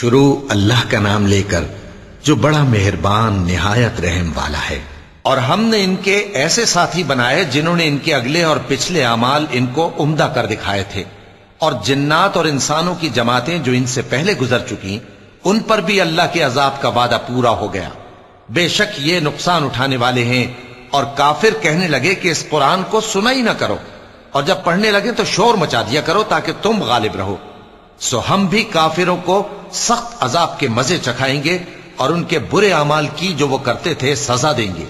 شروع اللہ کا نام لے کر جو بڑا مہربان، نہایت رحم والا ہے۔ اور ہم نے ان کے ایسے ساتھی بنائے جنہوں نے ان کے اگلے اور پچھلے اعمال ان کو عمدہ کر دکھائے تھے۔ اور جنات اور انسانوں کی جماعتیں جو ان سے پہلے گزر چکی ان پر بھی اللہ کے عذاب کا وعدہ پورا ہو گیا۔ بے شک یہ نقصان اٹھانے والے ہیں۔ اور کافر کہنے لگے کہ اس قرآن کو سنا ہی نہ کرو۔ اور جب پڑھنے لگے تو شور مچا دیا کرو تاکہ تم غالب رہو۔ سو ہم بھی کافروں کو سخت عذاب کے مزے چکھائیں گے اور ان کے برے اعمال کی جو وہ کرتے تھے سزا دیں گے۔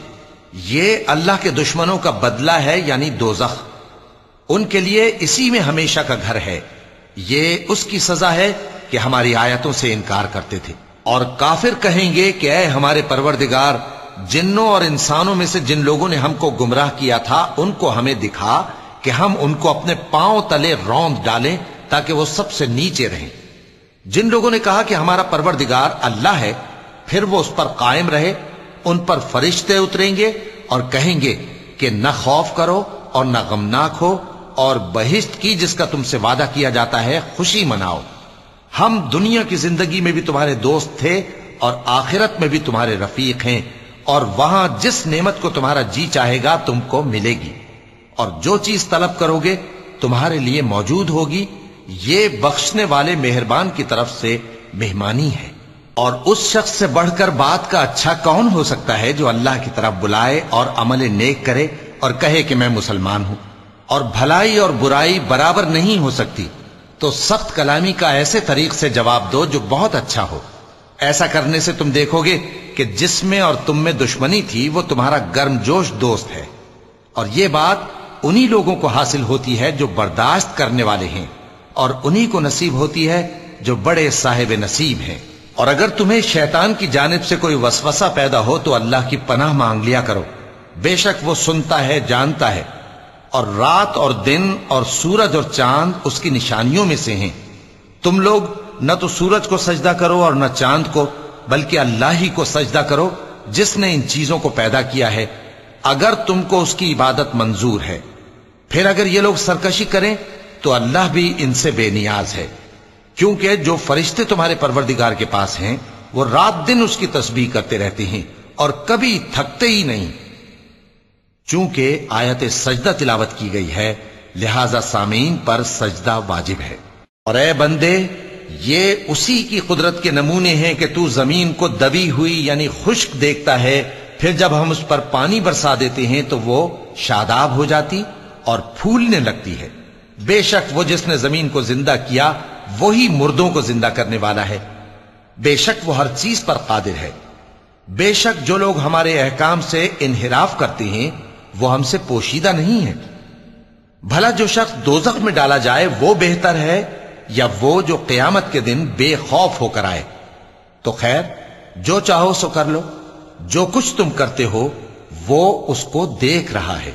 یہ اللہ کے دشمنوں کا بدلہ ہے یعنی دوزخ۔ ان کے لیے اسی میں ہمیشہ کا گھر ہے۔ یہ اس کی سزا ہے کہ ہماری آیتوں سے انکار کرتے تھے۔ اور کافر کہیں گے کہ اے ہمارے پروردگار، جنوں اور انسانوں میں سے جن لوگوں نے ہم کو گمراہ کیا تھا، ان کو ہمیں دکھا کہ ہم ان کو اپنے پاؤں تلے روند ڈالیں تاکہ وہ سب سے نیچے رہیں۔ جن لوگوں نے کہا کہ ہمارا پروردگار اللہ ہے، پھر وہ اس پر قائم رہے، ان پر فرشتے اتریں گے اور کہیں گے کہ نہ خوف کرو اور نہ غمناک ہو اور بہشت کی جس کا تم سے وعدہ کیا جاتا ہے، خوشی مناؤ۔ ہم دنیا کی زندگی میں بھی تمہارے دوست تھے اور آخرت میں بھی تمہارے رفیق ہیں اور وہاں جس نعمت کو تمہارا جی چاہے گا تم کو ملے گی۔ اور جو چیز طلب کرو گے تمہارے لیے موجود ہوگی۔ یہ بخشنے والے مہربان کی طرف سے مہمانی ہے۔ اور اس شخص سے بڑھ کر بات کا اچھا کون ہو سکتا ہے جو اللہ کی طرف بلائے اور عمل نیک کرے اور کہے کہ میں مسلمان ہوں۔ اور بھلائی اور برائی برابر نہیں ہو سکتی۔ تو سخت کلامی کا ایسے طریق سے جواب دو جو بہت اچھا ہو۔ ایسا کرنے سے تم دیکھو گے کہ جس میں اور تم میں دشمنی تھی وہ تمہارا گرم جوش دوست ہے۔ اور یہ بات انہی لوگوں کو حاصل ہوتی ہے جو برداشت کرنے والے ہیں۔ اور انہی کو نصیب ہوتی ہے جو بڑے صاحب نصیب ہیں۔ اور اگر تمہیں شیطان کی جانب سے کوئی وسوسہ پیدا ہو تو اللہ کی پناہ مانگ لیا کرو۔ بے شک وہ سنتا ہے، جانتا ہے۔ اور رات اور دن اور سورج اور چاند اس کی نشانیوں میں سے ہیں۔ تم لوگ نہ تو سورج کو سجدہ کرو اور نہ چاند کو، بلکہ اللہ ہی کو سجدہ کرو، جس نے ان چیزوں کو پیدا کیا ہے۔ اگر تم کو اس کی عبادت منظور ہے۔ پھر اگر یہ لوگ سرکشی کریں تو اللہ بھی ان سے بے نیاز ہے، کیونکہ جو فرشتے تمہارے پروردگار کے پاس ہیں، وہ رات دن اس کی تسبیح کرتے رہتے ہیں اور کبھی تھکتے ہی نہیں۔ چونکہ آیت سجدہ تلاوت کی گئی ہے، لہذا سامعین پر سجدہ واجب ہے۔ اور اے بندے، یہ اسی کی قدرت کے نمونے ہیں کہ تو زمین کو دبی ہوئی یعنی خشک دیکھتا ہے، پھر جب ہم اس پر پانی برسا دیتے ہیں تو وہ شاداب ہو جاتی اور پھولنے لگتی ہے۔ بے شک وہ جس نے زمین کو زندہ کیا، وہی مردوں کو زندہ کرنے والا ہے۔ بے شک وہ ہر چیز پر قادر ہے۔ بے شک جو لوگ ہمارے احکام سے انحراف کرتے ہیں، وہ ہم سے پوشیدہ نہیں ہے بھلا جو شخص دوزخ میں ڈالا جائے، وہ بہتر ہے یا وہ جو قیامت کے دن بے خوف ہو کر آئے۔ تو خیر، جو چاہو سو کر لو۔ جو کچھ تم کرتے ہو، وہ اس کو دیکھ رہا ہے۔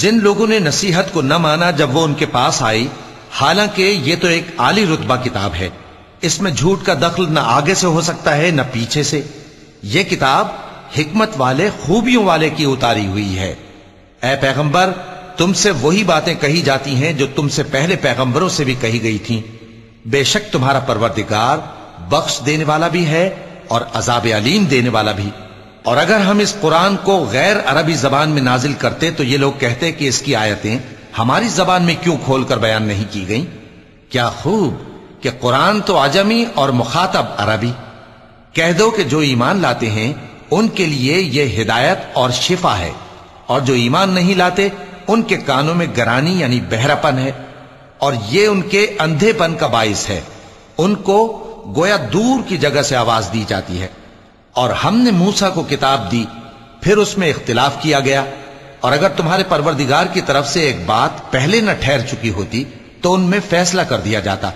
جن لوگوں نے نصیحت کو نہ مانا جب وہ ان کے پاس آئی، حالانکہ یہ تو ایک عالی رتبہ کتاب ہے۔ اس میں جھوٹ کا دخل نہ آگے سے ہو سکتا ہے، نہ پیچھے سے۔ یہ کتاب حکمت والے خوبیوں والے کی اتاری ہوئی ہے۔ اے پیغمبر، تم سے وہی باتیں کہی جاتی ہیں جو تم سے پہلے پیغمبروں سے بھی کہی گئی تھیں۔ بے شک تمہارا پروردگار بخش دینے والا بھی ہے اور عذاب علیم دینے والا بھی۔ اور اگر ہم اس قرآن کو غیر عربی زبان میں نازل کرتے تو یہ لوگ کہتے کہ اس کی آیتیں ہماری زبان میں کیوں کھول کر بیان نہیں کی گئیں؟ کیا خوب کہ قرآن تو عجمی اور مخاطب عربی۔ کہہ دو کہ جو ایمان لاتے ہیں، ان کے لیے یہ ہدایت اور شفا ہے۔ اور جو ایمان نہیں لاتے، ان کے کانوں میں گرانی یعنی بہراپن ہے۔ اور یہ ان کے اندھے پن کا باعث ہے۔ ان کو گویا دور کی جگہ سے آواز دی جاتی ہے۔ اور ہم نے موسا کو کتاب دی، پھر اس میں اختلاف کیا گیا۔ اور اگر تمہارے پروردگار کی طرف سے ایک بات پہلے نہ ٹھہر چکی ہوتی، تو ان میں فیصلہ کر دیا جاتا۔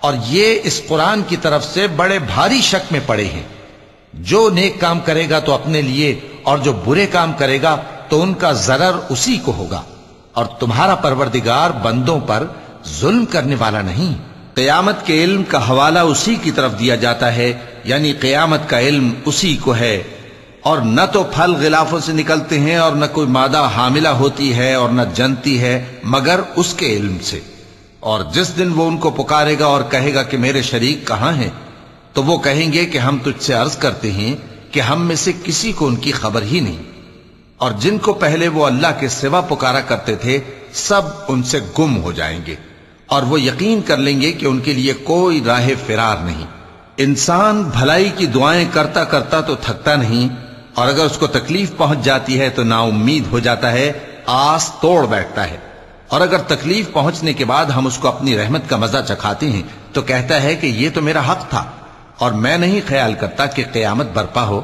اور یہ اس قرآن کی طرف سے بڑے بھاری شک میں پڑے ہیں۔ جو نیک کام کرے گا تو اپنے لیے، اور جو برے کام کرے گا تو ان کا ضرر اسی کو ہوگا۔ اور تمہارا پروردگار بندوں پر ظلم کرنے والا نہیں۔ قیامت کے علم کا حوالہ اسی کی طرف دیا جاتا ہے یعنی قیامت کا علم اسی کو ہے۔ اور نہ تو پھل غلافوں سے نکلتے ہیں اور نہ کوئی مادہ حاملہ ہوتی ہے اور نہ جنتی ہے، مگر اس کے علم سے۔ اور جس دن وہ ان کو پکارے گا اور کہے گا کہ میرے شریک کہاں ہیں، تو وہ کہیں گے کہ ہم تجھ سے عرض کرتے ہیں کہ ہم میں سے کسی کو ان کی خبر ہی نہیں۔ اور جن کو پہلے وہ اللہ کے سوا پکارا کرتے تھے، سب ان سے گم ہو جائیں گے۔ اور وہ یقین کر لیں گے کہ ان کے لیے کوئی راہ فرار نہیں۔ انسان بھلائی کی دعائیں کرتا کرتا تو تھکتا نہیں، اور اگر اس کو تکلیف پہنچ جاتی ہے تو نا امید ہو جاتا ہے، آس توڑ بیٹھتا ہے۔ اور اگر تکلیف پہنچنے کے بعد ہم اس کو اپنی رحمت کا مزہ چکھاتے ہیں، تو کہتا ہے کہ یہ تو میرا حق تھا، اور میں نہیں خیال کرتا کہ قیامت برپا ہو۔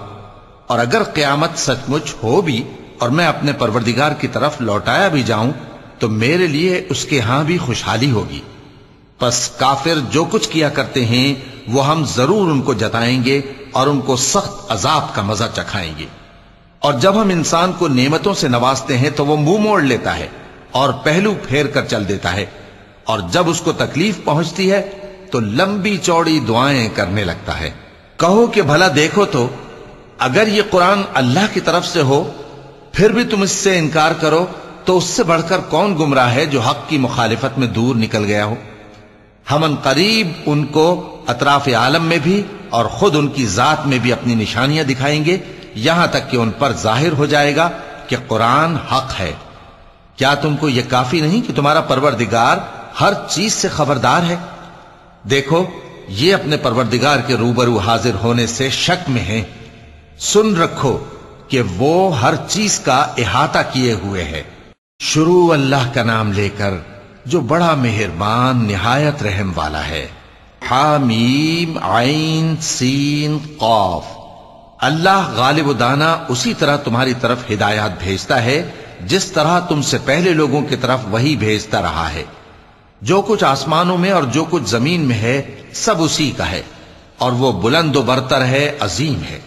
اور اگر قیامت سچ مچ ہو بھی، اور میں اپنے پروردگار کی طرف لوٹایا بھی جاؤں تو میرے لیے اس کے ہاں بھی خوشحالی ہوگی۔ پس کافر جو کچھ کیا کرتے ہیں، وہ ہم ضرور ان کو جتائیں گے اور ان کو سخت عذاب کا مزہ چکھائیں گے۔ اور جب ہم انسان کو نعمتوں سے نوازتے ہیں، تو وہ منہ موڑ لیتا ہے اور پہلو پھیر کر چل دیتا ہے۔ اور جب اس کو تکلیف پہنچتی ہے، تو لمبی چوڑی دعائیں کرنے لگتا ہے۔ کہو کہ بھلا دیکھو تو، اگر یہ قرآن اللہ کی طرف سے ہو، پھر بھی تم اس سے انکار کرو تو اس سے بڑھ کر کون گمراہ ہے جو حق کی مخالفت میں دور نکل گیا ہو؟ ہم ان قریب ان کو اطراف عالم میں بھی اور خود ان کی ذات میں بھی اپنی نشانیاں دکھائیں گے، یہاں تک کہ ان پر ظاہر ہو جائے گا کہ قرآن حق ہے۔ کیا تم کو یہ کافی نہیں کہ تمہارا پروردگار ہر چیز سے خبردار ہے؟ دیکھو، یہ اپنے پروردگار کے روبرو حاضر ہونے سے شک میں ہیں۔ سن رکھو کہ وہ ہر چیز کا احاطہ کیے ہوئے ہے۔ شروع اللہ کا نام لے کر جو بڑا مہربان نہایت رحم والا ہے۔ حامیم، عین، سین قوف اللہ غالب و دانا اسی طرح تمہاری طرف ہدایات بھیجتا ہے، جس طرح تم سے پہلے لوگوں کی طرف وہی بھیجتا رہا ہے۔ جو کچھ آسمانوں میں اور جو کچھ زمین میں ہے، سب اسی کا ہے۔ اور وہ بلند و برتر ہے، عظیم ہے۔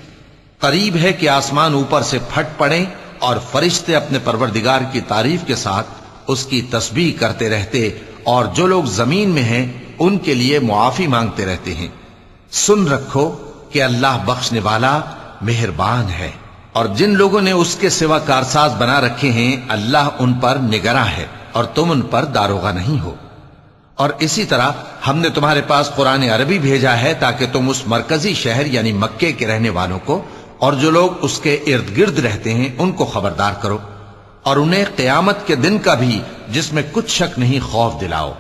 قریب ہے کہ آسمان اوپر سے پھٹ پڑے اور فرشتے اپنے پروردگار کی تعریف کے ساتھ اس کی تسبیح کرتے رہتے اور جو لوگ زمین میں ہیں، ان کے لیے معافی مانگتے رہتے ہیں۔ سن رکھو کہ اللہ بخشنے والا مہربان ہے۔ اور جن لوگوں نے اس کے سوا کارساز بنا رکھے ہیں، اللہ ان پر نگراں ہے اور تم ان پر داروغہ نہیں ہو۔ اور اسی طرح ہم نے تمہارے پاس قرآن عربی بھیجا ہے تاکہ تم اس مرکزی شہر یعنی مکے کے رہنے والوں کو اور جو لوگ اس کے ارد گرد رہتے ہیں، ان کو خبردار کرو اور انہیں قیامت کے دن کا بھی جس میں کچھ شک نہیں خوف دلاؤ۔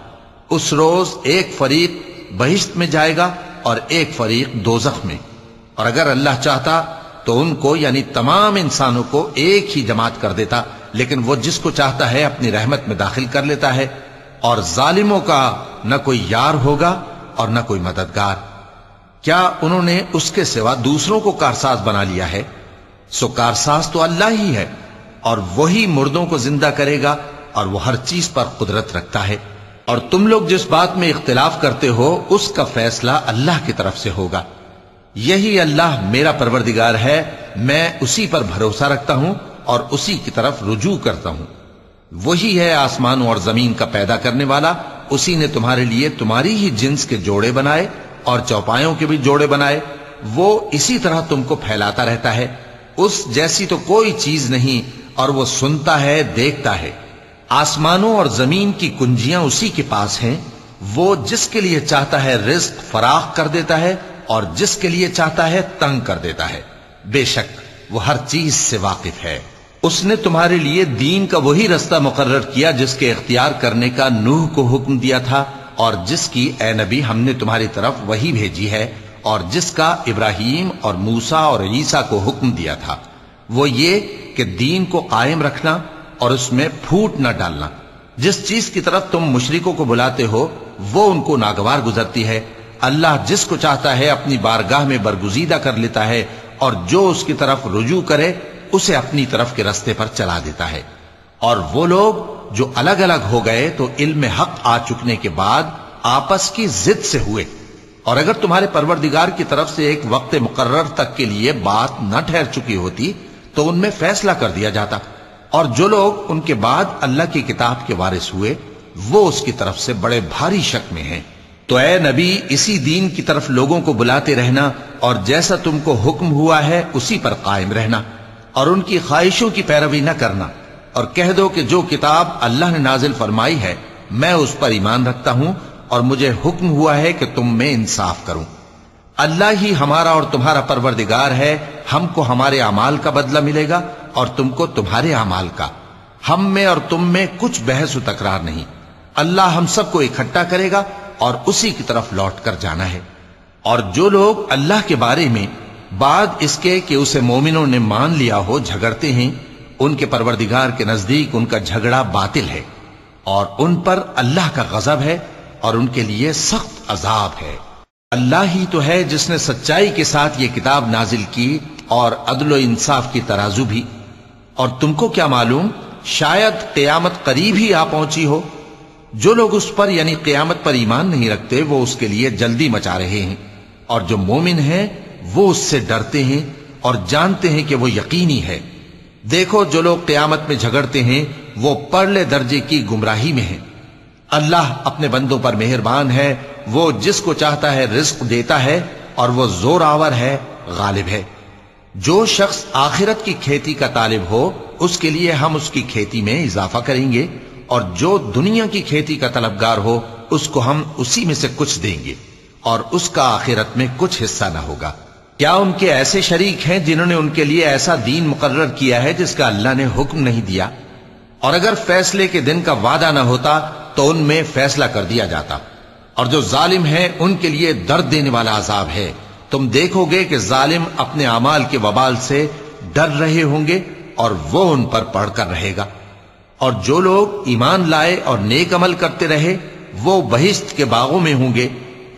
اس روز ایک فریق بہشت میں جائے گا اور ایک فریق دوزخ میں۔ اور اگر اللہ چاہتا تو ان کو یعنی تمام انسانوں کو ایک ہی جماعت کر دیتا، لیکن وہ جس کو چاہتا ہے اپنی رحمت میں داخل کر لیتا ہے۔ اور ظالموں کا نہ کوئی یار ہوگا اور نہ کوئی مددگار۔ کیا انہوں نے اس کے سوا دوسروں کو کارساز بنا لیا ہے؟ سو کارساز تو اللہ ہی ہے، اور وہی مردوں کو زندہ کرے گا، اور وہ ہر چیز پر قدرت رکھتا ہے۔ اور تم لوگ جس بات میں اختلاف کرتے ہو، اس کا فیصلہ اللہ کی طرف سے ہوگا۔ یہی اللہ میرا پروردگار ہے، میں اسی پر بھروسہ رکھتا ہوں اور اسی کی طرف رجوع کرتا ہوں۔ وہی ہے آسمانوں اور زمین کا پیدا کرنے والا، اسی نے تمہارے لیے تمہاری ہی جنس کے جوڑے بنائے اور چوپایوں کے بھی جوڑے بنائے، وہ اسی طرح تم کو پھیلاتا رہتا ہے۔ اس جیسی تو کوئی چیز نہیں، اور وہ سنتا ہے، دیکھتا ہے۔ آسمانوں اور زمین کی کنجیاں اسی کے پاس ہیں۔ وہ جس کے لیے چاہتا ہے رزق فراخ کر دیتا ہے، اور جس کے لیے چاہتا ہے تنگ کر دیتا ہے۔ بے شک، وہ ہر چیز سے واقف ہے۔ اس نے تمہارے لیے دین کا وہی رستہ مقرر کیا جس کے اختیار کرنے کا نوح کو حکم دیا تھا۔ اور جس کی اے نبی ہم نے تمہاری طرف وہی بھیجی ہے، اور جس کا ابراہیم اور موسا اور عیسیٰ کو حکم دیا تھا، وہ یہ کہ دین کو قائم رکھنا اور اس میں پھوٹ نہ ڈالنا۔ جس چیز کی طرف تم مشرکوں کو بلاتے ہو، وہ ان کو ناگوار گزرتی ہے۔ اللہ جس کو چاہتا ہے اپنی بارگاہ میں برگزیدہ کر لیتا ہے، اور جو اس کی طرف رجوع کرے، اسے اپنی طرف کے رستے پر چلا دیتا ہے۔ اور وہ لوگ جو الگ الگ ہو گئے تو علم حق آ چکنے کے بعد آپس کی ضد سے ہوئے۔ اور اگر تمہارے پروردگار کی طرف سے ایک وقت مقرر تک کے لیے بات نہ ٹھہر چکی ہوتی تو ان میں فیصلہ کر دیا جاتا۔ اور جو لوگ ان کے بعد اللہ کی کتاب کے وارث ہوئے، وہ اس کی طرف سے بڑے بھاری شک میں ہیں۔ تو اے نبی، اسی دین کی طرف لوگوں کو بلاتے رہنا اور جیسا تم کو حکم ہوا ہے، اسی پر قائم رہنا۔ اور ان کی خواہشوں کی پیروی نہ کرنا۔ اور کہہ دو کہ جو کتاب اللہ نے نازل فرمائی ہے، میں اس پر ایمان رکھتا ہوں اور مجھے حکم ہوا ہے کہ تم میں انصاف کروں۔ اللہ ہی ہمارا اور تمہارا پروردگار ہے، ہم کو ہمارے اعمال کا بدلہ ملے گا اور تم کو تمہارے اعمال کا۔ ہم میں اور تم میں کچھ بحث و تکرار نہیں۔ اللہ ہم سب کو اکٹھا کرے گا اور اسی کی طرف لوٹ کر جانا ہے۔ اور جو لوگ اللہ کے بارے میں بعد اس کے کہ اسے مومنوں نے مان لیا ہو، جھگڑتے ہیں ان کے پروردگار کے نزدیک ان کا جھگڑا باطل ہے اور ان پر اللہ کا غضب ہے اور ان کے لیے سخت عذاب ہے۔ اللہ ہی تو ہے جس نے سچائی کے ساتھ یہ کتاب نازل کی اور عدل و انصاف کی ترازو بھی۔ اور تم کو کیا معلوم، شاید قیامت قریب ہی آ پہنچی ہو۔ جو لوگ اس پر یعنی قیامت پر ایمان نہیں رکھتے، وہ اس کے لیے جلدی مچا رہے ہیں۔ اور جو مومن ہیں، وہ اس سے ڈرتے ہیں اور جانتے ہیں کہ وہ یقینی ہے۔ دیکھو جو لوگ قیامت میں جھگڑتے ہیں، وہ پرلے درجے کی گمراہی میں ہیں۔ اللہ اپنے بندوں پر مہربان ہے، وہ جس کو چاہتا ہے رزق دیتا ہے اور وہ زور آور ہے، غالب ہے۔ جو شخص آخرت کی کھیتی کا طالب ہو، اس کے لیے ہم اس کی کھیتی میں اضافہ کریں گے اور جو دنیا کی کھیتی کا طلبگار ہو، اس کو ہم اسی میں سے کچھ دیں گے اور اس کا آخرت میں کچھ حصہ نہ ہوگا۔ کیا ان کے ایسے شریک ہیں جنہوں نے ان کے لیے ایسا دین مقرر کیا ہے جس کا اللہ نے حکم نہیں دیا؟ اور اگر فیصلے کے دن کا وعدہ نہ ہوتا تو ان میں فیصلہ کر دیا جاتا۔ اور جو ظالم ہیں ان کے لیے درد دینے والا عذاب ہے۔ تم دیکھو گے کہ ظالم اپنے اعمال کے وبال سے ڈر رہے ہوں گے اور وہ ان پر پڑھ کر رہے گا۔ اور جو لوگ ایمان لائے اور نیک عمل کرتے رہے وہ بہشت کے باغوں میں ہوں گے۔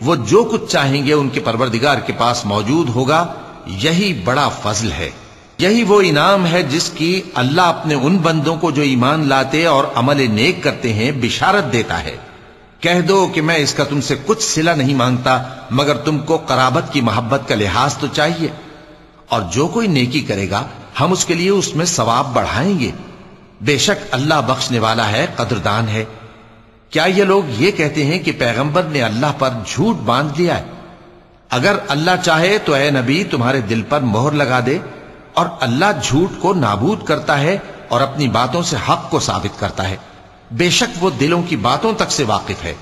وہ جو کچھ چاہیں گے ان کے پروردگار کے پاس موجود ہوگا، یہی بڑا فضل ہے۔ یہی وہ انعام ہے جس کی اللہ اپنے ان بندوں کو جو ایمان لاتے اور عمل نیک کرتے ہیں، بشارت دیتا ہے۔ کہہ دو کہ میں اس کا تم سے کچھ سلا نہیں مانگتا، مگر تم کو قرابت کی محبت کا لحاظ تو چاہیے۔ اور جو کوئی نیکی کرے گا، ہم اس کے لیے اس میں ثواب بڑھائیں گے۔ بے شک اللہ بخشنے والا ہے، قدردان ہے۔ کیا یہ لوگ یہ کہتے ہیں کہ پیغمبر نے اللہ پر جھوٹ باندھ لیا ہے؟ اگر اللہ چاہے تو اے نبی تمہارے دل پر مہر لگا دے اور اللہ جھوٹ کو نابود کرتا ہے اور اپنی باتوں سے حق کو ثابت کرتا ہے۔ بے شک وہ دلوں کی باتوں تک سے واقف ہے۔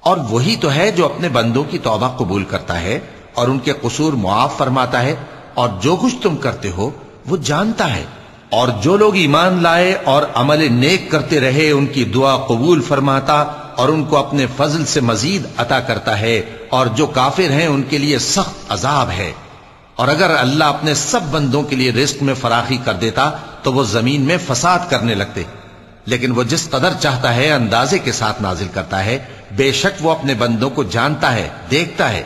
اور وہی تو ہے جو اپنے بندوں کی توبہ قبول کرتا ہے اور ان کے قصور معاف فرماتا ہے اور جو کچھ تم کرتے ہو وہ جانتا ہے۔ اور جو لوگ ایمان لائے اور عمل نیک کرتے رہے، ان کی دعا قبول فرماتا اور ان کو اپنے فضل سے مزید عطا کرتا ہے، اور جو کافر ہیں، ان کے لیے سخت عذاب ہے۔ اور اگر اللہ اپنے سب بندوں کے لیے رزق میں فراخی کر دیتا، تو وہ زمین میں فساد کرنے لگتے۔ لیکن وہ جس قدر چاہتا ہے، اندازے کے ساتھ نازل کرتا ہے۔ بے شک وہ اپنے بندوں کو جانتا ہے، دیکھتا ہے۔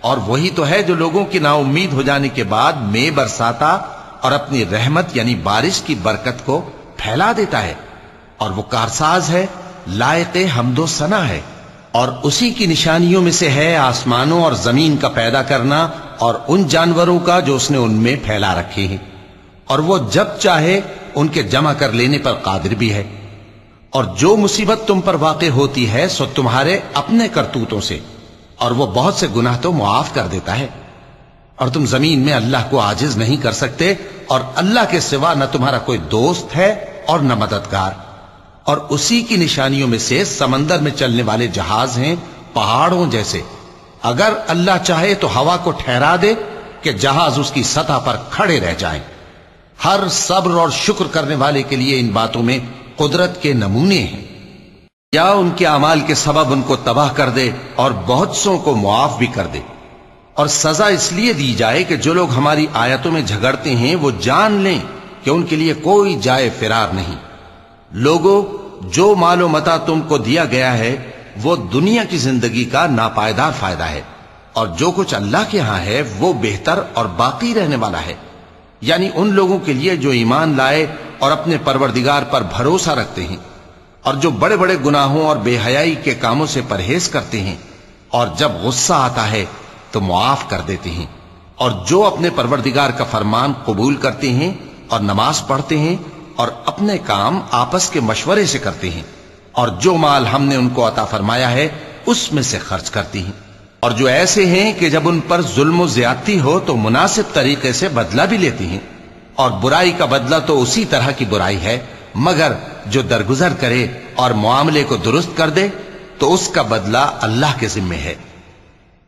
اور وہی تو ہے جو لوگوں کی نا امید ہو جانے کے بعد میں برساتا اور اپنی رحمت یعنی بارش کی برکت کو پھیلا دیتا ہے اور وہ کارساز ہے، لائق حمد و سنا ہے۔ اور اسی کی نشانیوں میں سے ہے آسمانوں اور زمین کا پیدا کرنا اور ان جانوروں کا جو اس نے ان میں پھیلا رکھے ہیں۔ اور وہ جب چاہے ان کے جمع کر لینے پر قادر بھی ہے۔ اور جو مصیبت تم پر واقع ہوتی ہے، سو تمہارے اپنے کرتوتوں سے۔ اور وہ بہت سے گناہ تو معاف کر دیتا ہے۔ اور تم زمین میں اللہ کو آجز نہیں کر سکتے اور اللہ کے سوا نہ تمہارا کوئی دوست ہے اور نہ مددگار۔ اور اسی کی نشانیوں میں سے سمندر میں چلنے والے جہاز ہیں پہاڑوں جیسے۔ اگر اللہ چاہے تو ہوا کو ٹھہرا دے کہ جہاز اس کی سطح پر کھڑے رہ جائیں۔ ہر صبر اور شکر کرنے والے کے لیے ان باتوں میں قدرت کے نمونے ہیں۔ یا ان کے اعمال کے سبب ان کو تباہ کر دے اور بہت سو کو معاف بھی کر دے۔ اور سزا اس لیے دی جائے کہ جو لوگ ہماری آیتوں میں جھگڑتے ہیں وہ جان لیں کہ ان کے لیے کوئی جائے فرار نہیں۔ لوگوں جو مال و متا تم کو دیا گیا ہے، وہ دنیا کی زندگی کا ناپائیدار فائدہ ہے۔ اور جو کچھ اللہ کے ہاں ہے، وہ بہتر اور باقی رہنے والا ہے۔ یعنی ان لوگوں کے لیے جو ایمان لائے اور اپنے پروردگار پر بھروسہ رکھتے ہیں۔ اور جو بڑے بڑے گناہوں اور بے حیائی کے کاموں سے پرہیز کرتے ہیں۔ اور جب غصہ آتا ہے تو معاف کر دیتے ہیں اور جو اپنے پروردگار کا فرمان قبول کرتے ہیں اور نماز پڑھتے ہیں اور اپنے کام آپس کے مشورے سے کرتے ہیں اور جو مال ہم نے ان کو عطا فرمایا ہے، اس میں سے خرچ کرتی ہیں۔ اور جو ایسے ہیں کہ جب ان پر ظلم و زیادتی ہو تو مناسب طریقے سے بدلہ بھی لیتی ہیں۔ اور برائی کا بدلہ تو اسی طرح کی برائی ہے، مگر جو درگزر کرے اور معاملے کو درست کر دے، تو اس کا بدلہ اللہ کے ذمے ہے۔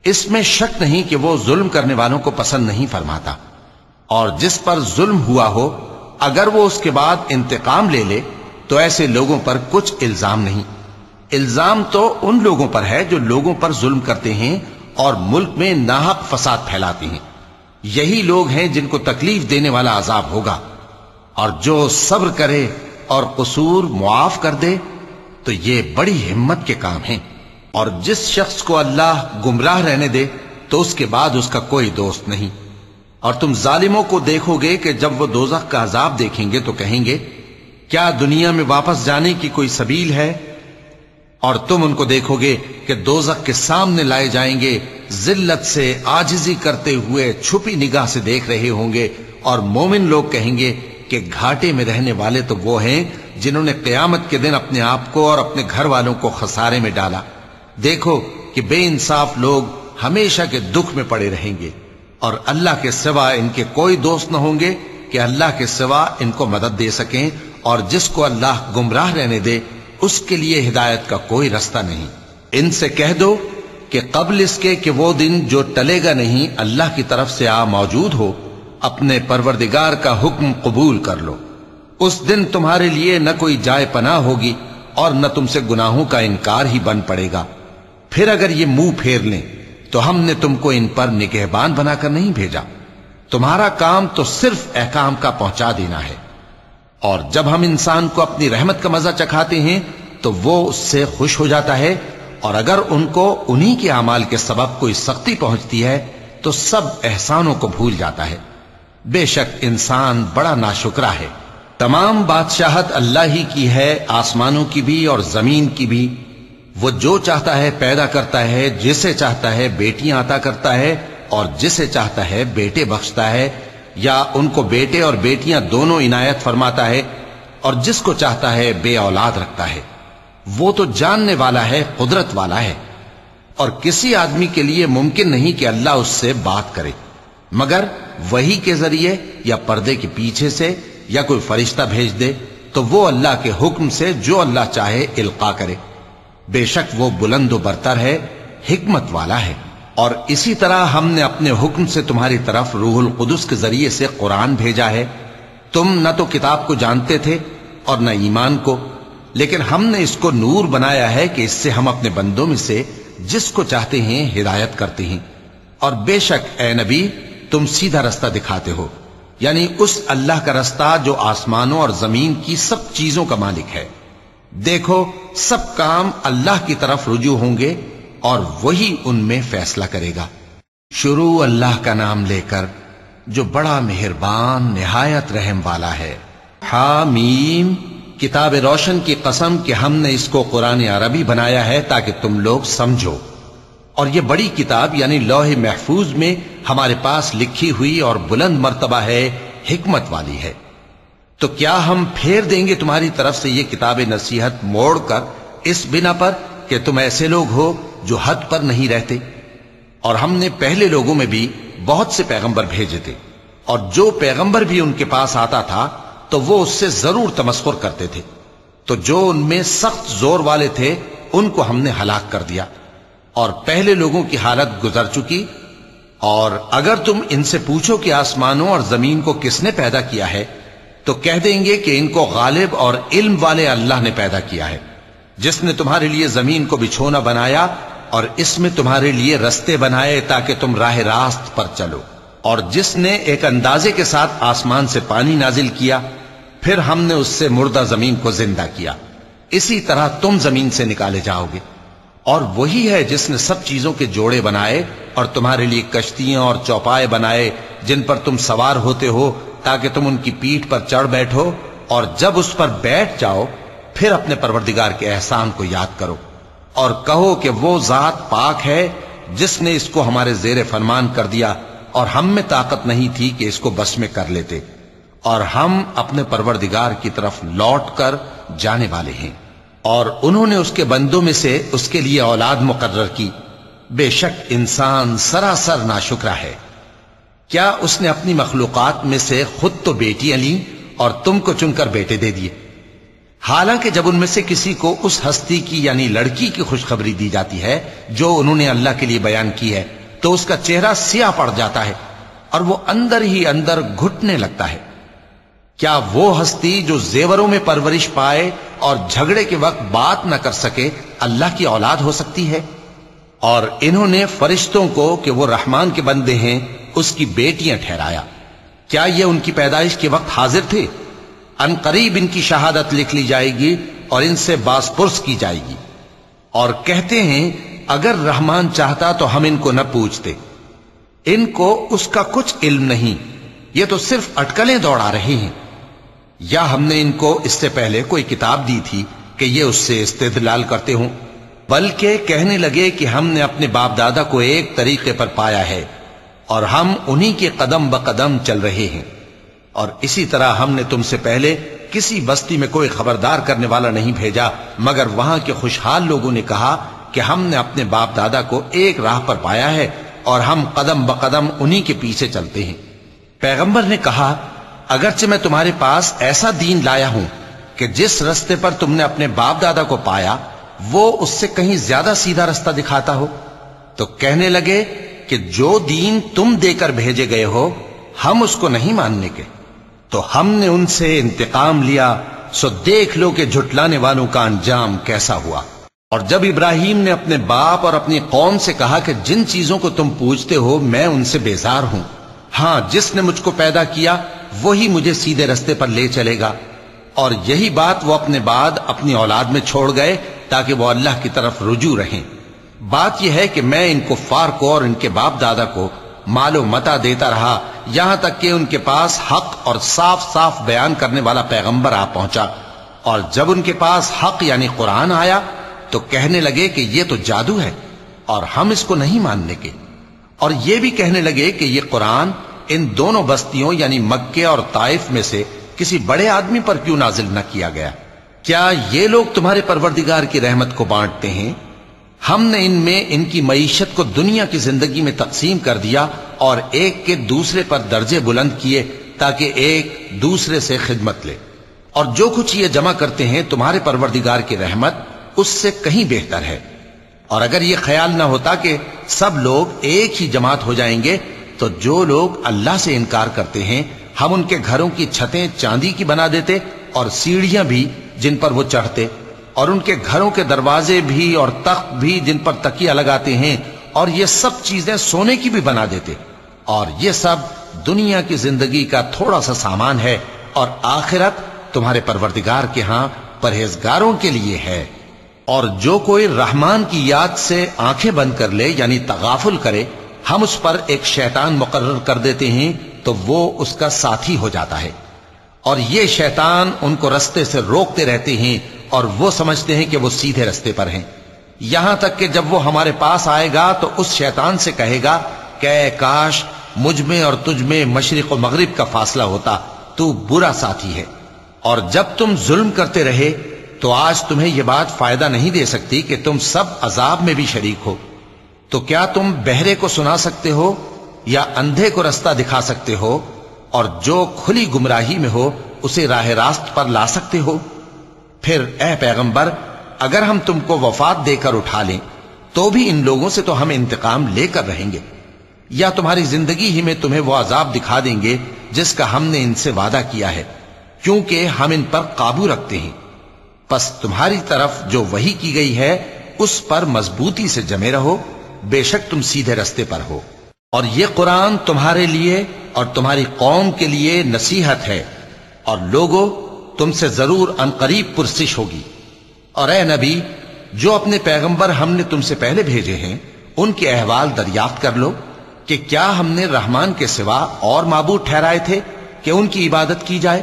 اس میں شک نہیں کہ وہ ظلم کرنے والوں کو پسند نہیں فرماتا۔ اور جس پر ظلم ہوا ہو، اگر وہ اس کے بعد انتقام لے لے، تو ایسے لوگوں پر کچھ الزام نہیں۔ الزام تو ان لوگوں پر ہے جو لوگوں پر ظلم کرتے ہیں اور ملک میں ناحق فساد پھیلاتے ہیں۔ یہی لوگ ہیں جن کو تکلیف دینے والا عذاب ہوگا۔ اور جو صبر کرے اور قصور معاف کر دے، تو یہ بڑی ہمت کے کام ہیں۔ اور جس شخص کو اللہ گمراہ رہنے دے، تو اس کے بعد اس کا کوئی دوست نہیں۔ اور تم ظالموں کو دیکھو گے کہ جب وہ دوزخ کا عذاب دیکھیں گے تو کہیں گے، کیا دنیا میں واپس جانے کی کوئی سبیل ہے؟ اور تم ان کو دیکھو گے کہ دوزخ کے سامنے لائے جائیں گے، ذلت سے آجزی کرتے ہوئے چھپی نگاہ سے دیکھ رہے ہوں گے۔ اور مومن لوگ کہیں گے کہ گھاٹے میں رہنے والے تو وہ ہیں جنہوں نے قیامت کے دن اپنے آپ کو اور اپنے گھر والوں کو خسارے میں ڈالا۔ دیکھو کہ بے انصاف لوگ ہمیشہ کے دکھ میں پڑے رہیں گے اور اللہ کے سوا ان کے کوئی دوست نہ ہوں گے کہ اللہ کے سوا ان کو مدد دے سکیں اور جس کو اللہ گمراہ رہنے دے، اس کے لیے ہدایت کا کوئی رستہ نہیں۔ ان سے کہہ دو کہ قبل اس کے کہ وہ دن جو ٹلے گا نہیں، اللہ کی طرف سے آ موجود ہو، اپنے پروردگار کا حکم قبول کر لو۔ اس دن تمہارے لیے نہ کوئی جائے پناہ ہوگی اور نہ تم سے گناہوں کا انکار ہی بن پڑے گا۔ پھر اگر یہ منہ پھیر لیں، تو ہم نے تم کو ان پر نگہبان بنا کر نہیں بھیجا۔ تمہارا کام تو صرف احکام کا پہنچا دینا ہے۔ اور جب ہم انسان کو اپنی رحمت کا مزہ چکھاتے ہیں، تو وہ اس سے خوش ہو جاتا ہے۔ اور اگر ان کو انہی کے اعمال کے سبب کوئی سختی پہنچتی ہے، تو سب احسانوں کو بھول جاتا ہے۔ بے شک انسان بڑا ناشکرا ہے۔ تمام بادشاہت اللہ ہی کی ہے، آسمانوں کی بھی اور زمین کی بھی۔ وہ جو چاہتا ہے پیدا کرتا ہے، جسے چاہتا ہے بیٹیاں عطا کرتا ہے، اور جسے چاہتا ہے بیٹے بخشتا ہے، یا ان کو بیٹے اور بیٹیاں دونوں عنایت فرماتا ہے، اور جس کو چاہتا ہے بے اولاد رکھتا ہے۔ وہ تو جاننے والا ہے، قدرت والا ہے۔ اور کسی آدمی کے لیے ممکن نہیں کہ اللہ اس سے بات کرے۔ مگر وہی کے ذریعے یا پردے کے پیچھے سے یا کوئی فرشتہ بھیج دے، تو وہ اللہ کے حکم سے جو اللہ چاہے القا کرے۔ بے شک وہ بلند و برتر ہے، حکمت والا ہے۔ اور اسی طرح ہم نے اپنے حکم سے تمہاری طرف روح القدس کے ذریعے سے قرآن بھیجا ہے۔ تم نہ تو کتاب کو جانتے تھے اور نہ ایمان کو، لیکن ہم نے اس کو نور بنایا ہے کہ اس سے ہم اپنے بندوں میں سے جس کو چاہتے ہیں ہدایت کرتے ہیں۔ اور بے شک اے نبی، تم سیدھا رستہ دکھاتے ہو۔ یعنی اس اللہ کا رستہ جو آسمانوں اور زمین کی سب چیزوں کا مالک ہے۔ دیکھو، سب کام اللہ کی طرف رجوع ہوں گے اور وہی ان میں فیصلہ کرے گا۔ شروع اللہ کا نام لے کر، جو بڑا مہربان، نہایت رحم والا ہے۔ حامیم، کتاب روشن کی قسم کہ ہم نے اس کو قرآن عربی بنایا ہے تاکہ تم لوگ سمجھو۔ اور یہ بڑی کتاب یعنی لوح محفوظ میں ہمارے پاس لکھی ہوئی اور بلند مرتبہ ہے، حکمت والی ہے۔ تو کیا ہم پھیر دیں گے تمہاری طرف سے یہ کتاب نصیحت موڑ کر اس بنا پر کہ تم ایسے لوگ ہو جو حد پر نہیں رہتے؟ اور ہم نے پہلے لوگوں میں بھی بہت سے پیغمبر بھیجے تھے، اور جو پیغمبر بھی ان کے پاس آتا تھا تو وہ اس سے ضرور تمسخر کرتے تھے۔ تو جو ان میں سخت زور والے تھے، ان کو ہم نے ہلاک کر دیا۔ اور پہلے لوگوں کی حالت گزر چکی۔ اور اگر تم ان سے پوچھو کہ آسمانوں اور زمین کو کس نے پیدا کیا ہے تو کہہ دیں گے کہ ان کو غالب اور علم والے اللہ نے پیدا کیا ہے۔ جس نے تمہارے لیے زمین کو بچھونا بنایا اور اس میں تمہارے لیے رستے بنائے تاکہ تم راہ راست پر چلو۔ اور جس نے ایک اندازے کے ساتھ آسمان سے پانی نازل کیا، پھر ہم نے اس سے مردہ زمین کو زندہ کیا۔ اسی طرح تم زمین سے نکالے جاؤ گے۔ اور وہی ہے جس نے سب چیزوں کے جوڑے بنائے اور تمہارے لیے کشتیاں اور چوپائے بنائے جن پر تم سوار ہوتے ہو تاکہ تم ان کی پیٹ پر چڑھ بیٹھو اور جب اس پر بیٹھ جاؤ، پھر اپنے پروردگار کے احسان کو یاد کرو اور کہو کہ وہ ذات پاک ہے جس نے اس کو ہمارے زیر فرمان کر دیا اور ہم میں طاقت نہیں تھی کہ اس کو بس میں کر لیتے اور ہم اپنے پروردگار کی طرف لوٹ کر جانے والے ہیں اور انہوں نے اس کے بندوں میں سے اس کے لیے اولاد مقرر کی۔ بے شک انسان سراسر ناشکرا ہے۔ کیا اس نے اپنی مخلوقات میں سے خود تو بیٹیاں لیں اور تم کو چن کر بیٹے دے دیے؟ حالانکہ جب ان میں سے کسی کو اس ہستی کی یعنی لڑکی کی خوشخبری دی جاتی ہے جو انہوں نے اللہ کے لیے بیان کی ہے، تو اس کا چہرہ سیاہ پڑ جاتا ہے اور وہ اندر ہی اندر گھٹنے لگتا ہے۔ کیا وہ ہستی جو زیوروں میں پرورش پائے اور جھگڑے کے وقت بات نہ کر سکے اللہ کی اولاد ہو سکتی ہے؟ اور انہوں نے فرشتوں کو کہ وہ رحمان کے بندے ہیں، اس کی بیٹیاں ٹھہرایا۔ کیا یہ ان کی پیدائش کے وقت حاضر تھے؟ ان قریب ان کی شہادت لکھ لی جائے گی اور ان سے باس پرس کی جائے گی۔ اور کہتے ہیں، اگر رحمان چاہتا تو ہم ان کو نہ پوچھتے۔ ان کو اس کا کچھ علم نہیں، یہ تو صرف اٹکلیں دوڑا رہے ہیں۔ یا ہم نے ان کو اس سے پہلے کوئی کتاب دی تھی کہ یہ اس سے استدلال کرتے ہوں؟ بلکہ کہنے لگے کہ ہم نے اپنے باپ دادا کو ایک طریقے پر پایا ہے اور ہم انہی کے قدم بقدم چل رہے ہیں۔ اور اسی طرح ہم نے تم سے پہلے کسی بستی میں کوئی خبردار کرنے والا نہیں بھیجا، مگر وہاں کے خوشحال لوگوں نے کہا کہ ہم نے اپنے باپ دادا کو ایک راہ پر پایا ہے اور ہم قدم بقدم انہی کے پیچھے چلتے ہیں۔ پیغمبر نے کہا، اگرچہ میں تمہارے پاس ایسا دین لایا ہوں کہ جس رستے پر تم نے اپنے باپ دادا کو پایا وہ اس سے کہیں زیادہ سیدھا رستہ دکھاتا ہو، تو کہنے لگے کہ جو دین تم دے کر بھیجے گئے ہو، ہم اس کو نہیں ماننے کے۔ تو ہم نے ان سے انتقام لیا، سو دیکھ لو کہ جھٹلانے والوں کا انجام کیسا ہوا۔ اور جب ابراہیم نے اپنے باپ اور اپنی قوم سے کہا کہ جن چیزوں کو تم پوچھتے ہو، میں ان سے بیزار ہوں۔ ہاں جس نے مجھ کو پیدا کیا، وہی مجھے سیدھے رستے پر لے چلے گا۔ اور یہی بات وہ اپنے بعد اپنی اولاد میں چھوڑ گئے تاکہ وہ اللہ کی طرف رجوع رہیں۔ بات یہ ہے کہ میں ان کفار کو اور ان کے باپ دادا کو مال و متا دیتا رہا، یہاں تک کہ ان کے پاس حق اور صاف صاف بیان کرنے والا پیغمبر آ پہنچا۔ اور جب ان کے پاس حق یعنی قرآن آیا، تو کہنے لگے کہ یہ تو جادو ہے اور ہم اس کو نہیں ماننے کے۔ اور یہ بھی کہنے لگے کہ یہ قرآن ان دونوں بستیوں یعنی مکے اور طائف میں سے کسی بڑے آدمی پر کیوں نازل نہ کیا گیا۔ کیا یہ لوگ تمہارے پروردگار کی رحمت کو بانٹتے ہیں؟ ہم نے ان میں ان کی معیشت کو دنیا کی زندگی میں تقسیم کر دیا اور ایک کے دوسرے پر درجے بلند کیے تاکہ ایک دوسرے سے خدمت لے۔ اور جو کچھ یہ جمع کرتے ہیں تمہارے پروردگار کی رحمت، اس سے کہیں بہتر ہے۔ اور اگر یہ خیال نہ ہوتا کہ سب لوگ ایک ہی جماعت ہو جائیں گے، تو جو لوگ اللہ سے انکار کرتے ہیں، ہم ان کے گھروں کی چھتیں چاندی کی بنا دیتے اور سیڑھیاں بھی جن پر وہ چڑھتے اور ان کے گھروں کے دروازے بھی اور تخت بھی جن پر تکیا لگاتے ہیں اور یہ سب چیزیں سونے کی بھی بنا دیتے اور یہ سب دنیا کی زندگی کا تھوڑا سا سامان ہے اور آخرت تمہارے پروردگار کے ہاں پرہیزگاروں کے لیے ہے اور جو کوئی رحمان کی یاد سے آنکھیں بند کر لے یعنی تغافل کرے، ہم اس پر ایک شیطان مقرر کر دیتے ہیں تو وہ اس کا ساتھی ہو جاتا ہے۔ اور یہ شیطان ان کو رستے سے روکتے رہتے ہیں اور وہ سمجھتے ہیں کہ وہ سیدھے رستے پر ہیں۔ یہاں تک کہ جب وہ ہمارے پاس آئے گا تو اس شیطان سے کہے گا، کہ اے کاش مجھ میں اور تجھ میں مشرق و مغرب کا فاصلہ ہوتا، تو برا ساتھی ہے۔ اور جب تم ظلم کرتے رہے، تو آج تمہیں یہ بات فائدہ نہیں دے سکتی کہ تم سب عذاب میں بھی شریک ہو۔ تو کیا تم بہرے کو سنا سکتے ہو یا اندھے کو رستہ دکھا سکتے ہو؟ اور جو کھلی گمراہی میں ہو، اسے راہ راست پر لا سکتے ہو۔ پھر اے پیغمبر، اگر ہم تم کو وفات دے کر اٹھا لیں، تو بھی ان لوگوں سے تو ہم انتقام لے کر رہیں گے۔ یا تمہاری زندگی ہی میں تمہیں وہ عذاب دکھا دیں گے جس کا ہم نے ان سے وعدہ کیا ہے، کیونکہ ہم ان پر قابو رکھتے ہیں۔ پس تمہاری طرف جو وہی کی گئی ہے، اس پر مضبوطی سے جمے رہو، بے شک تم سیدھے رستے پر ہو۔ اور یہ قرآن تمہارے لیے اور تمہاری قوم کے لیے نصیحت ہے اور لوگوں تم سے ضرور انقریب پرسش ہوگی۔ اور اے نبی، جو اپنے پیغمبر ہم نے تم سے پہلے بھیجے ہیں، ان کے احوال دریافت کر لو کہ کیا ہم نے رحمان کے سوا اور معبود ٹھہرائے تھے کہ ان کی عبادت کی جائے؟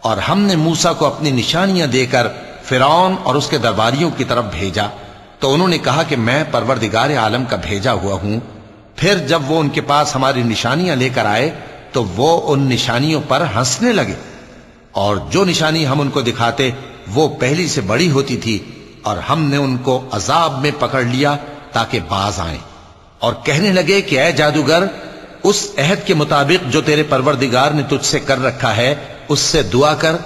اور ہم نے موسا کو اپنی نشانیاں دے کر فرعون اور اس کے درباریوں کی طرف بھیجا، تو انہوں نے کہا کہ میں پروردگار عالم کا بھیجا ہوا ہوں پھر جب وہ ان کے پاس ہماری نشانیاں لے کر آئے تو وہ ان نشانیوں پر ہنسنے لگے اور جو نشانی ہم ان کو دکھاتے وہ پہلی سے بڑی ہوتی تھی اور ہم نے ان کو عذاب میں پکڑ لیا تاکہ باز آئیں اور کہنے لگے کہ اے جادوگر، اس عہد کے مطابق جو تیرے پروردگار نے تجھ سے کر رکھا ہے، اس سے دعا کر،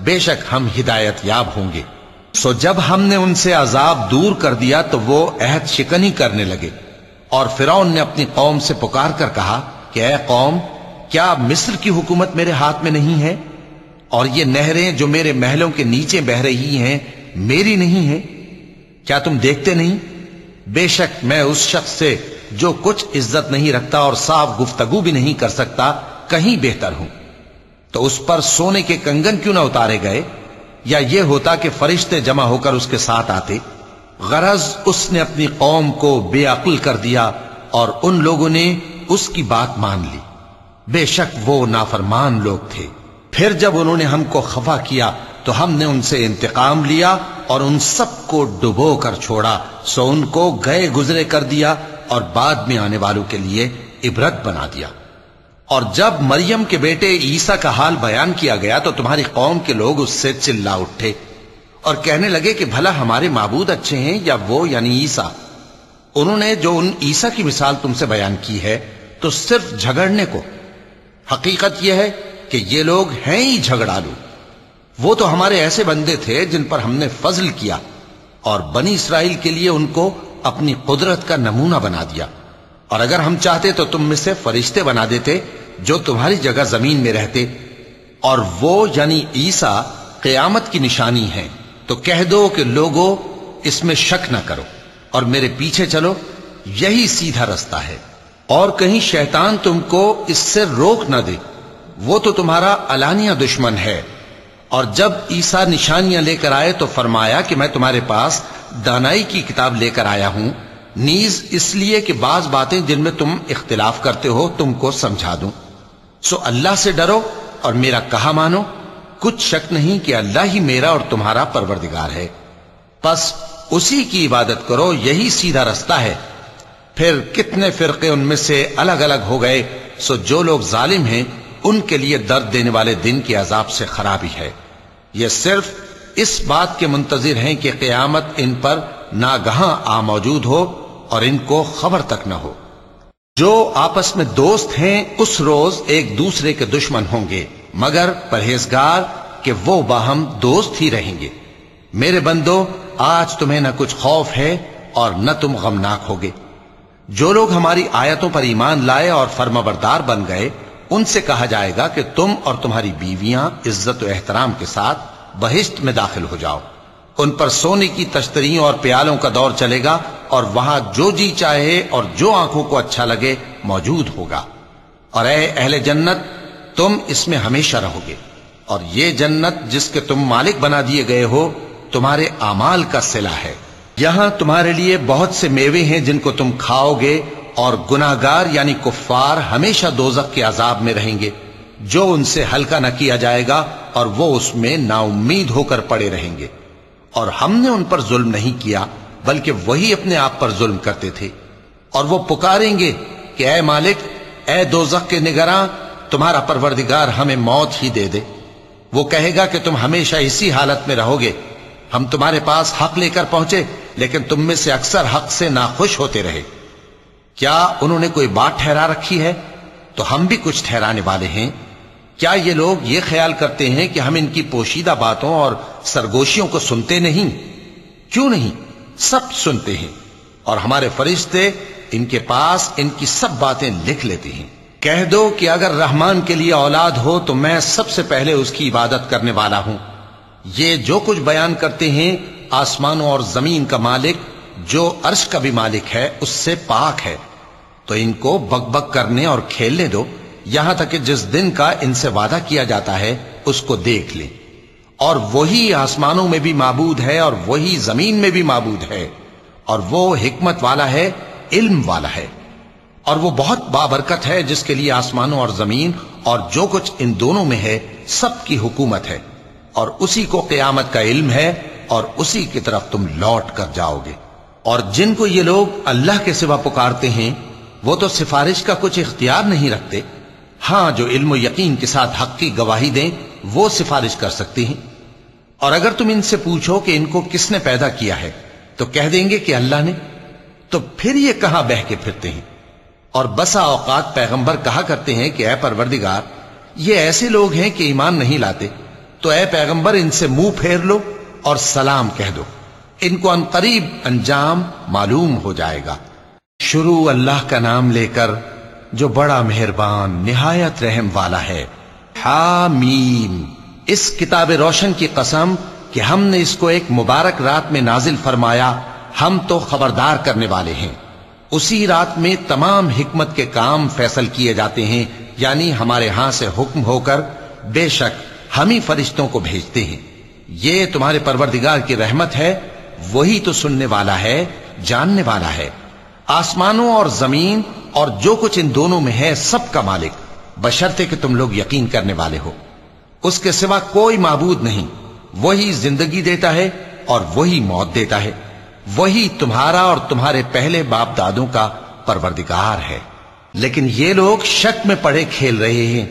بے شک ہم ہدایت یاب ہوں گے۔ سو جب ہم نے ان سے عذاب دور کر دیا تو وہ عہد شکنی کرنے لگے۔ اور فرعون نے اپنی قوم سے پکار کر کہا کہ اے قوم، کیا مصر کی حکومت میرے ہاتھ میں نہیں ہے؟ اور یہ نہریں جو میرے محلوں کے نیچے بہ رہی ہیں، میری نہیں ہیں؟ کیا تم دیکھتے نہیں؟ بے شک میں اس شخص سے جو کچھ عزت نہیں رکھتا اور صاف گفتگو بھی نہیں کر سکتا، کہیں بہتر ہوں۔ تو اس پر سونے کے کنگن کیوں نہ اتارے گئے؟ یا یہ ہوتا کہ فرشتے جمع ہو کر اس کے ساتھ آتے؟ غرض اس نے اپنی قوم کو بے عقل کر دیا اور ان لوگوں نے اس کی بات مان لی۔ بے شک وہ نافرمان لوگ تھے۔ پھر جب انہوں نے ہم کو خفا کیا تو ہم نے ان سے انتقام لیا اور ان سب کو ڈبو کر چھوڑا۔ سو ان کو گئے گزرے کر دیا اور بعد میں آنے والوں کے لیے عبرت بنا دیا۔ اور جب مریم کے بیٹے عیسیٰ کا حال بیان کیا گیا تو تمہاری قوم کے لوگ اس سے چلا اٹھے۔ اور کہنے لگے کہ بھلا ہمارے معبود اچھے ہیں یا وہ یعنی عیسیٰ؟ انہوں نے جو ان عیسیٰ کی مثال تم سے بیان کی ہے تو صرف جھگڑنے کو۔ حقیقت یہ ہے کہ یہ لوگ ہیں ہی جھگڑالو۔ وہ تو ہمارے ایسے بندے تھے جن پر ہم نے فضل کیا اور بنی اسرائیل کے لیے ان کو اپنی قدرت کا نمونہ بنا دیا۔ اور اگر ہم چاہتے تو تم میں سے فرشتے بنا دیتے جو تمہاری جگہ زمین میں رہتے۔ اور وہ یعنی عیسیٰ قیامت کی نشانی ہے تو کہہ دو کہ لوگوں اس میں شک نہ کرو اور میرے پیچھے چلو، یہی سیدھا رستہ ہے۔ اور کہیں شیطان تم کو اس سے روک نہ دے، وہ تو تمہارا علانیہ دشمن ہے۔ اور جب عیسیٰ نشانیاں لے کر آئے تو فرمایا کہ میں تمہارے پاس دانائی کی کتاب لے کر آیا ہوں۔ نیز اس لیے کہ بعض باتیں جن میں تم اختلاف کرتے ہو، تم کو سمجھا دوں۔ سو اللہ سے ڈرو اور میرا کہا مانو۔ کچھ شک نہیں کہ اللہ ہی میرا اور تمہارا پروردگار ہے۔ پس اسی کی عبادت کرو، یہی سیدھا رستہ ہے۔ پھر کتنے فرقے ان میں سے الگ الگ ہو گئے، سو جو لوگ ظالم ہیں، ان کے لیے درد دینے والے دن کے عذاب سے خرابی ہے۔ یہ صرف اس بات کے منتظر ہیں کہ قیامت ان پر ناگہاں آ موجود ہو اور ان کو خبر تک نہ ہو۔ جو آپس میں دوست ہیں، اس روز ایک دوسرے کے دشمن ہوں گے۔ مگر پرہیزگار کہ وہ باہم دوست ہی رہیں گے۔ میرے بندو، آج تمہیں نہ کچھ خوف ہے اور نہ تم غمناک ہوگے۔ جو لوگ ہماری آیتوں پر ایمان لائے اور فرما بردار بن گئے، ان سے کہا جائے گا کہ تم اور تمہاری بیویاں عزت و احترام کے ساتھ بہشت میں داخل ہو جاؤ۔ ان پر سونے کی تشتریوں اور پیالوں کا دور چلے گا اور وہاں جو جی چاہے اور جو آنکھوں کو اچھا لگے موجود ہوگا۔ اور اے اہل جنت تم اس میں ہمیشہ رہو گے۔ اور یہ جنت جس کے تم مالک بنا دیے گئے ہو، تمہارے امال کا سلا ہے۔ یہاں تمہارے لیے بہت سے میوے ہیں جن کو تم کھاؤ گے، اور گناہگار یعنی کفار ہمیشہ دوزخ کے عذاب میں رہیں گے۔ جو ان سے ہلکا نہ کیا جائے گا، اور وہ اس میں نا امید ہو کر پڑے رہیں گے۔ اور ہم نے ان پر ظلم نہیں کیا، بلکہ وہی اپنے آپ پر ظلم کرتے تھے۔ اور وہ پکاریں گے کہ، اے مالک، اے دوزخ کے نگراں تمہارا پروردگار ہمیں موت ہی دے دے۔ وہ کہے گا کہ تم ہمیشہ اسی حالت میں رہو گے۔ ہم تمہارے پاس حق لے کر پہنچے، لیکن تم میں سے اکثر حق سے ناخوش ہوتے رہے۔ کیا انہوں نے کوئی بات ٹھہرا رکھی ہے؟ تو ہم بھی کچھ ٹھہرانے والے ہیں۔ کیا یہ لوگ یہ خیال کرتے ہیں کہ ہم ان کی پوشیدہ باتوں اور سرگوشیوں کو سنتے نہیں؟ کیوں نہیں؟ سب سنتے ہیں۔ اور ہمارے فرشتے ان کے پاس ان کی سب باتیں لکھ لیتے ہیں۔ کہہ دو کہ اگر رحمان کے لیے اولاد ہو تو میں سب سے پہلے اس کی عبادت کرنے والا ہوں۔ یہ جو کچھ بیان کرتے ہیں آسمانوں اور زمین کا مالک، جو عرش کا بھی مالک ہے، اس سے پاک ہے۔ تو ان کو بک بک کرنے اور کھیلنے دو۔ یہاں تک کہ جس دن کا ان سے وعدہ کیا جاتا ہے، اس کو دیکھ لیں۔ اور وہی آسمانوں میں بھی معبود ہے اور وہی زمین میں بھی معبود ہے۔ اور وہ حکمت والا ہے، علم والا ہے۔ اور وہ بہت بابرکت ہے جس کے لیے آسمانوں اور زمین اور جو کچھ ان دونوں میں ہے سب کی حکومت ہے اور اسی کو قیامت کا علم ہے اور اسی کی طرف تم لوٹ کر جاؤ گے۔ اور جن کو یہ لوگ اللہ کے سوا پکارتے ہیں، وہ تو سفارش کا کچھ اختیار نہیں رکھتے۔ ہاں جو علم و یقین کے ساتھ حق کی گواہی دیں، وہ سفارش کر سکتی ہیں۔ اور اگر تم ان سے پوچھو کہ ان کو کس نے پیدا کیا ہے، تو کہہ دیں گے کہ اللہ نے۔ تو پھر یہ کہاں بہ کے پھرتے ہیں؟ اور بسا اوقات پیغمبر کہا کرتے ہیں کہ اے پروردگار، یہ ایسے لوگ ہیں کہ ایمان نہیں لاتے، تو اے پیغمبر ان سے منہ پھیر لو اور سلام کہہ دو۔ ان کو ان قریب انجام معلوم ہو جائے گا۔ شروع اللہ کا نام لے کر، جو بڑا مہربان، نہایت رحم والا ہے۔ حامیم۔ اس کتاب روشن کی قسم کہ ہم نے اس کو ایک مبارک رات میں نازل فرمایا، ہم تو خبردار کرنے والے ہیں۔ اسی رات میں تمام حکمت کے کام فیصل کیے جاتے ہیں یعنی ہمارے ہاں سے حکم ہو کر بے شک ہم ہی فرشتوں کو بھیجتے ہیں۔ یہ تمہارے پروردگار کی رحمت ہے، وہی تو سننے والا ہے، جاننے والا ہے۔ آسمانوں اور زمین اور جو کچھ ان دونوں میں ہے، سب کا مالک۔ بشرتے کہ تم لوگ یقین کرنے والے ہو۔ اس کے سوا کوئی معبود نہیں۔ وہی زندگی دیتا ہے اور وہی موت دیتا ہے۔ وہی تمہارا اور تمہارے پہلے باپ دادوں کا پروردگار ہے۔ لیکن یہ لوگ شک میں پڑے کھیل رہے ہیں۔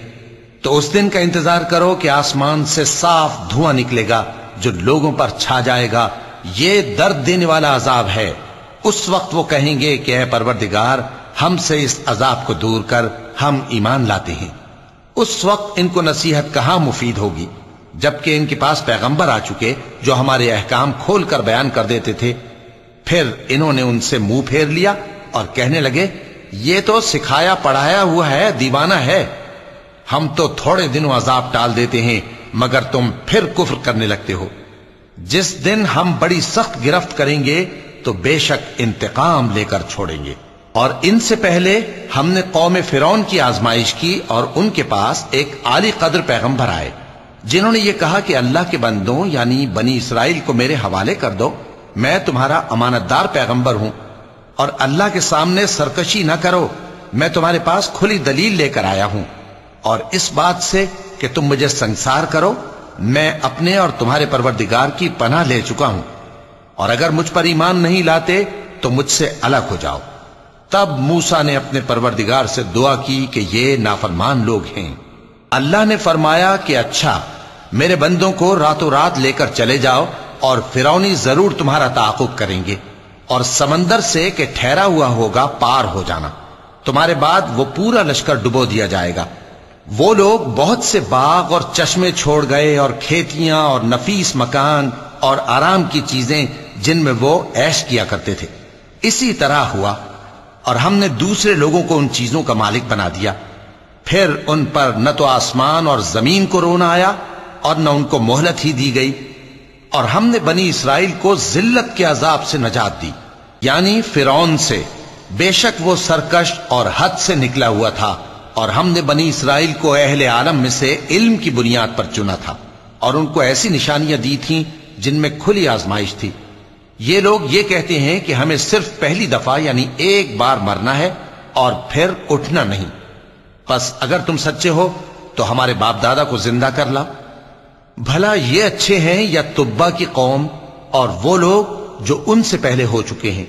تو اس دن کا انتظار کرو کہ آسمان سے صاف دھواں نکلے گا جو لوگوں پر چھا جائے گا۔ یہ درد دینے والا عذاب ہے۔ اس وقت وہ کہیں گے کہ اے پروردگار، ہم سے اس عذاب کو دور کر، ہم ایمان لاتے ہیں۔ اس وقت ان کو نصیحت کہاں مفید ہوگی؟ جبکہ ان کے پاس پیغمبر آ چکے جو ہمارے احکام کھول کر بیان کر دیتے تھے۔ پھر انہوں نے ان سے منہ پھیر لیا اور کہنے لگے، یہ تو سکھایا پڑھایا ہوا ہے، دیوانہ ہے، ہم تو تھوڑے دنوں عذاب ٹال دیتے ہیں، مگر تم پھر کفر کرنے لگتے ہو، جس دن ہم بڑی سخت گرفت کریں گے، تو بے شک انتقام لے کر چھوڑیں گے. اور ان سے پہلے ہم نے قوم فرون کی آزمائش کی اور ان کے پاس ایک عالی قدر پیغمبر آئے، جنہوں نے یہ کہا کہ اللہ کے بندوں یعنی بنی اسرائیل کو میرے حوالے کر دو میں تمہارا امانت دار پیغمبر ہوں اور اللہ کے سامنے سرکشی نہ کرو، میں تمہارے پاس کھلی دلیل لے کر آیا ہوں۔ اور اس بات سے کہ تم مجھے سنسار کرو، میں اپنے اور تمہارے پروردگار کی پناہ لے چکا ہوں۔ اور اگر مجھ پر ایمان نہیں لاتے، تو مجھ سے الگ ہو جاؤ۔ تب موسا نے اپنے پروردگار سے دعا کی کہ یہ نافرمان لوگ ہیں۔ اللہ نے فرمایا کہ اچھا میرے بندوں کو راتوں رات لے کر چلے جاؤ اور فرونی ضرور تمہارا تعاقب کریں گے اور سمندر سے کہ ٹھہرا ہوا ہوگا پار ہو جانا۔ تمہارے بعد وہ پورا لشکر ڈبو دیا جائے گا۔ وہ لوگ بہت سے باغ اور چشمے چھوڑ گئے اور کھیتیاں اور نفیس مکان اور آرام کی چیزیں جن میں وہ ایش کیا کرتے تھے۔ اسی طرح ہوا اور ہم نے دوسرے لوگوں کو ان چیزوں کا مالک بنا دیا۔ پھر ان پر نہ تو آسمان اور زمین کو رونا آیا اور نہ ان کو مہلت ہی دی گئی۔ اور ہم نے بنی اسرائیل کو ذلت کے عذاب سے نجات دی یعنی فرعون سے۔ بے شک وہ سرکش اور حد سے نکلا ہوا تھا، اور ہم نے بنی اسرائیل کو اہل عالم میں سے علم کی بنیاد پر چنا تھا۔ اور ان کو ایسی نشانیاں دی تھیں جن میں کھلی آزمائش تھی۔ یہ لوگ یہ کہتے ہیں کہ ہمیں صرف پہلی دفعہ یعنی ایک بار مرنا ہے اور پھر اٹھنا نہیں۔ بس اگر تم سچے ہو، تو ہمارے باپ دادا کو زندہ کر لا بھلا یہ اچھے ہیں یا تبا کی قوم اور وہ لوگ جو ان سے پہلے ہو چکے ہیں۔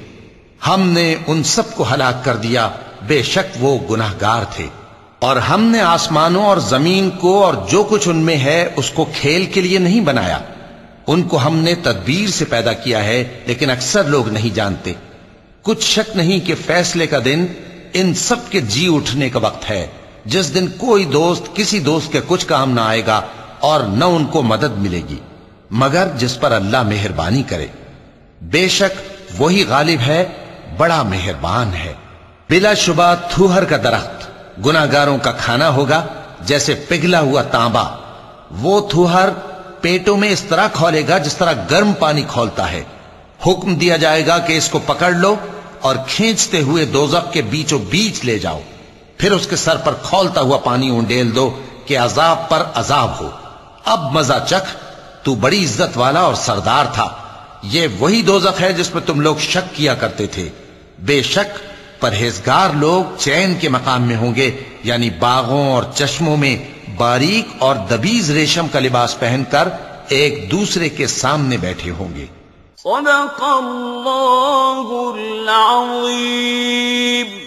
ہم نے ان سب کو ہلاک کر دیا، بے شک وہ گناہ گار تھے۔ اور ہم نے آسمانوں اور زمین کو اور جو کچھ ان میں ہے، اس کو کھیل کے لیے نہیں بنایا۔ ان کو ہم نے تدبیر سے پیدا کیا ہے، لیکن اکثر لوگ نہیں جانتے۔ کچھ شک نہیں کہ فیصلے کا دن ان سب کے جی اٹھنے کا وقت ہے۔ جس دن کوئی دوست کسی دوست کے کچھ کام نہ آئے گا اور نہ ان کو مدد ملے گی۔ مگر جس پر اللہ مہربانی کرے، بے شک وہی غالب ہے، بڑا مہربان ہے۔ بلا شبہ تھوہر کا درخت گناگاروں کا کھانا ہوگا، جیسے پگھلا ہوا تانبا۔ وہ تھوہر پیٹوں میں اس طرح کھولے گا جس طرح گرم پانی کھولتا ہے۔ حکم دیا جائے گا کہ اس کو پکڑ لو اور کھینچتے ہوئے دوزخ کے بیچوں بیچ لے جاؤ۔ پھر اس کے سر پر کھولتا ہوا پانی اونڈیل دو کہ عذاب پر عذاب ہو۔ اب مزہ چکھ، تو بڑی عزت والا اور سردار تھا۔ یہ وہی دوزخ ہے جس میں تم لوگ شک کیا کرتے تھے۔ بے شک، پرہیزگار لوگ چین کے مقام میں ہوں گے یعنی باغوں اور چشموں میں باریک اور دبیز ریشم کا لباس پہن کر ایک دوسرے کے سامنے بیٹھے ہوں گے۔ صدق اللہ العظیم۔